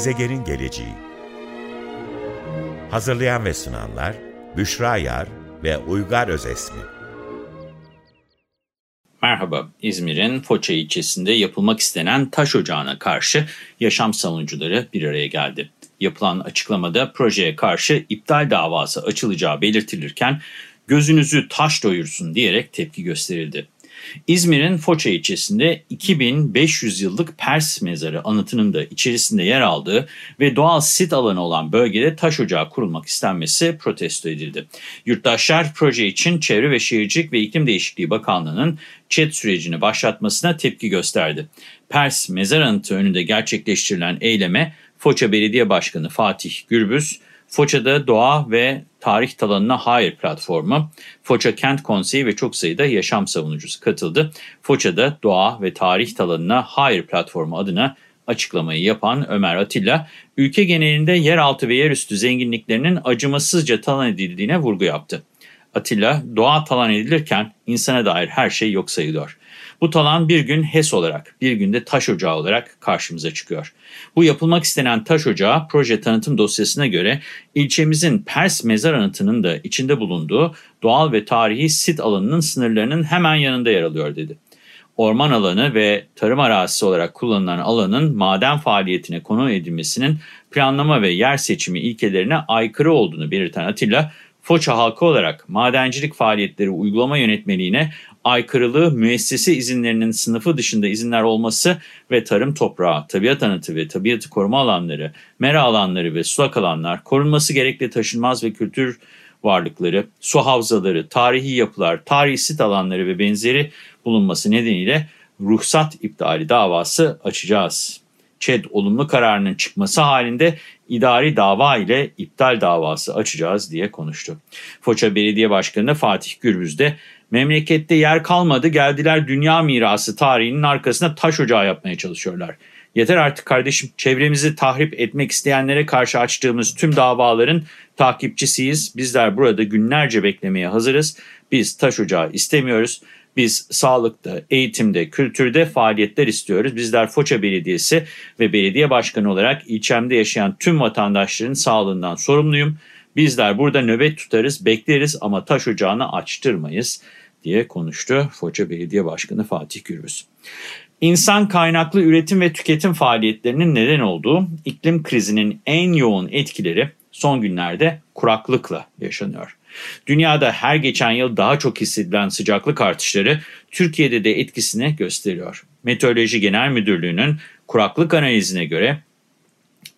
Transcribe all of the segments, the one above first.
Gezegenin geleceği Hazırlayan ve sunanlar Büşra Yar ve Uygar Özesmi Merhaba, İzmir'in Foça ilçesinde yapılmak istenen taş ocağına karşı yaşam savunucuları bir araya geldi. Yapılan açıklamada projeye karşı iptal davası açılacağı belirtilirken gözünüzü taş doyursun diyerek tepki gösterildi. İzmir'in Foça ilçesinde 2500 yıllık Pers mezarı anıtının da içerisinde yer aldığı ve doğal sit alanı olan bölgede taş ocağı kurulmak istenmesi protesto edildi. Yurttaşlar proje için Çevre ve Şehircilik ve İklim Değişikliği Bakanlığı'nın ÇED sürecini başlatmasına tepki gösterdi. Pers mezar anıtı önünde gerçekleştirilen eyleme Foça Belediye Başkanı Fatih Gürbüz, Foça'da Doğa ve Tarih Talanına Hayır platformu, Foça Kent Konseyi ve çok sayıda yaşam savunucusu katıldı. Foça'da Doğa ve Tarih Talanına Hayır platformu adına açıklamayı yapan Ömer Atilla, ülke genelinde yeraltı ve yerüstü zenginliklerinin acımasızca talan edildiğine vurgu yaptı. Atilla, doğa talan edilirken insana dair her şey yok sayılıyor. Bu talan bir gün HES olarak, bir günde taş ocağı olarak karşımıza çıkıyor. Bu yapılmak istenen taş ocağı proje tanıtım dosyasına göre ilçemizin Pers mezar anıtının da içinde bulunduğu doğal ve tarihi sit alanının sınırlarının hemen yanında yer alıyor dedi. Orman alanı ve tarım arazisi olarak kullanılan alanın maden faaliyetine konu edilmesinin planlama ve yer seçimi ilkelerine aykırı olduğunu belirten Atilla, Foça halkı olarak madencilik faaliyetleri uygulama yönetmeliğine aykırılığı müessese izinlerinin sınıfı dışında izinler olması ve tarım toprağı, tabiat anıtı ve tabiatı koruma alanları, mera alanları ve sulak alanlar, korunması gerekli taşınmaz ve kültür varlıkları, su havzaları, tarihi yapılar, tarihi sit alanları ve benzeri bulunması nedeniyle ruhsat iptali davası açacağız. ÇED olumlu kararının çıkması halinde idari dava ile iptal davası açacağız diye konuştu. Foça Belediye Başkanı Fatih Gürbüz de memlekette yer kalmadı geldiler dünya mirası tarihinin arkasına taş ocağı yapmaya çalışıyorlar. Yeter artık kardeşim çevremizi tahrip etmek isteyenlere karşı açtığımız tüm davaların takipçisiyiz. Bizler burada günlerce beklemeye hazırız. Biz taş ocağı istemiyoruz. Biz sağlıkta, eğitimde, kültürde faaliyetler istiyoruz. Bizler Foça Belediyesi ve belediye başkanı olarak ilçemde yaşayan tüm vatandaşların sağlığından sorumluyum. Bizler burada nöbet tutarız, bekleriz ama taş ocağını açtırmayız diye konuştu Foça Belediye Başkanı Fatih Gürbüz. İnsan kaynaklı üretim ve tüketim faaliyetlerinin neden olduğu iklim krizinin en yoğun etkileri son günlerde kuraklıkla yaşanıyor. Dünyada her geçen yıl daha çok hissedilen sıcaklık artışları Türkiye'de de etkisini gösteriyor. Meteoroloji Genel Müdürlüğü'nün kuraklık analizine göre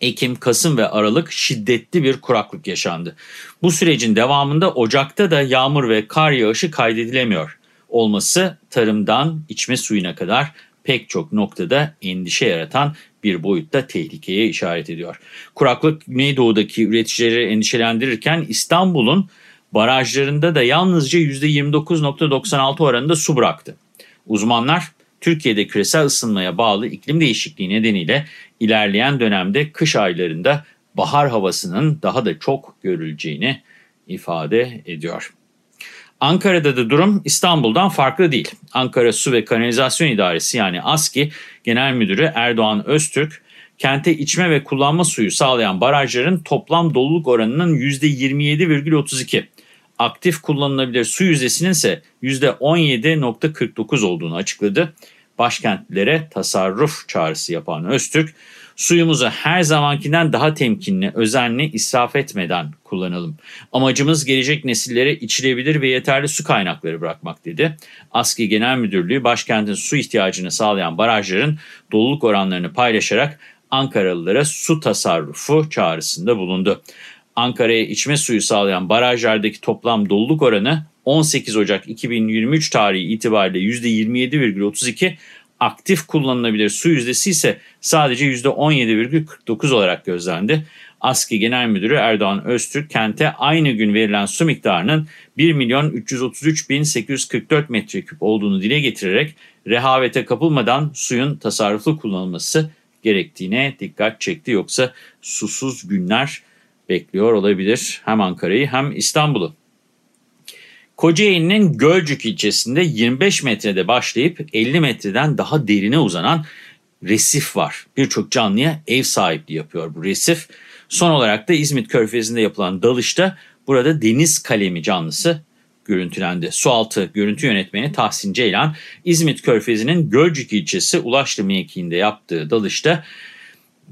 Ekim, Kasım ve Aralık şiddetli bir kuraklık yaşandı. Bu sürecin devamında Ocak'ta da yağmur ve kar yağışı kaydedilemiyor. Olması tarımdan içme suyuna kadar pek çok noktada endişe yaratan bir boyutta tehlikeye işaret ediyor. Kuraklık Güneydoğu'daki üreticileri endişelendirirken İstanbul'un barajlarında da yalnızca %29.96 oranında su bıraktı. Uzmanlar Türkiye'de küresel ısınmaya bağlı iklim değişikliği nedeniyle ilerleyen dönemde kış aylarında bahar havasının daha da çok görüleceğini ifade ediyor. Ankara'da da durum İstanbul'dan farklı değil. Ankara Su ve Kanalizasyon İdaresi yani ASKİ Genel Müdürü Erdoğan Öztürk, kente içme ve kullanma suyu sağlayan barajların toplam doluluk oranının %27,32, aktif kullanılabilir su yüzdesinin ise %17.49 olduğunu açıkladı. Başkentlere tasarruf çağrısı yapan Öztürk, suyumuzu her zamankinden daha temkinli, özenli, israf etmeden kullanalım. Amacımız gelecek nesillere içilebilir ve yeterli su kaynakları bırakmak dedi. ASKİ Genel Müdürlüğü başkentin su ihtiyacını sağlayan barajların doluluk oranlarını paylaşarak Ankaralılara su tasarrufu çağrısında bulundu. Ankara'ya içme suyu sağlayan barajlardaki toplam doluluk oranı 18 Ocak 2023 tarihi itibariyle %27,32, aktif kullanılabilir su yüzdesi ise sadece %17,49 olarak gözlendi. ASKİ Genel Müdürü Erdoğan Öztürk kente aynı gün verilen su miktarının 1 milyon 333 bin 844 metreküp olduğunu dile getirerek rehavete kapılmadan suyun tasarruflu kullanılması gerektiğine dikkat çekti. Yoksa susuz günler bekliyor olabilir hem Ankara'yı hem İstanbul'u. Kocaeli'nin Gölcük ilçesinde 25 metrede başlayıp 50 metreden daha derine uzanan resif var. Birçok canlıya ev sahipliği yapıyor bu resif. Son olarak da İzmit Körfezi'nde yapılan dalışta burada deniz kalemi canlısı görüntülendi. Sualtı görüntü yönetmeni Tahsin Ceylan, İzmit Körfezi'nin Gölcük ilçesi Ulaşlı mevkiinde yaptığı dalışta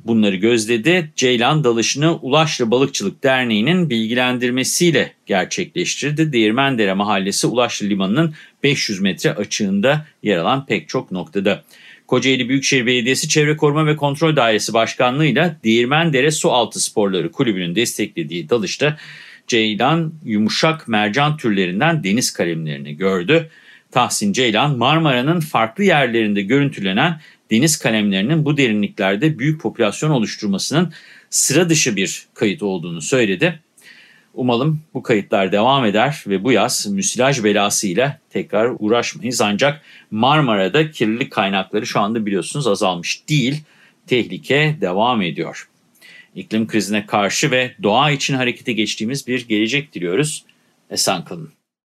bunları gözledi. Ceylan dalışını Ulaşlı Balıkçılık Derneği'nin bilgilendirmesiyle gerçekleştirdi. Değirmendere Mahallesi Ulaşlı Limanı'nın 500 metre açığında yer alan pek çok noktada. Kocaeli Büyükşehir Belediyesi Çevre Koruma ve Kontrol Dairesi Başkanlığı'yla Değirmendere Sualtı Sporları Kulübü'nün desteklediği dalışta Ceylan yumuşak mercan türlerinden deniz kalemlerini gördü. Tahsin Ceylan Marmara'nın farklı yerlerinde görüntülenen deniz kalemlerinin bu derinliklerde büyük popülasyon oluşturmasının sıra dışı bir kayıt olduğunu söyledi. Umalım bu kayıtlar devam eder ve bu yaz müsilaj belasıyla tekrar uğraşmayız. Ancak Marmara'da kirlilik kaynakları şu anda biliyorsunuz azalmış değil. Tehlike devam ediyor. İklim krizine karşı ve doğa için harekete geçtiğimiz bir gelecek diliyoruz. Esen kalın.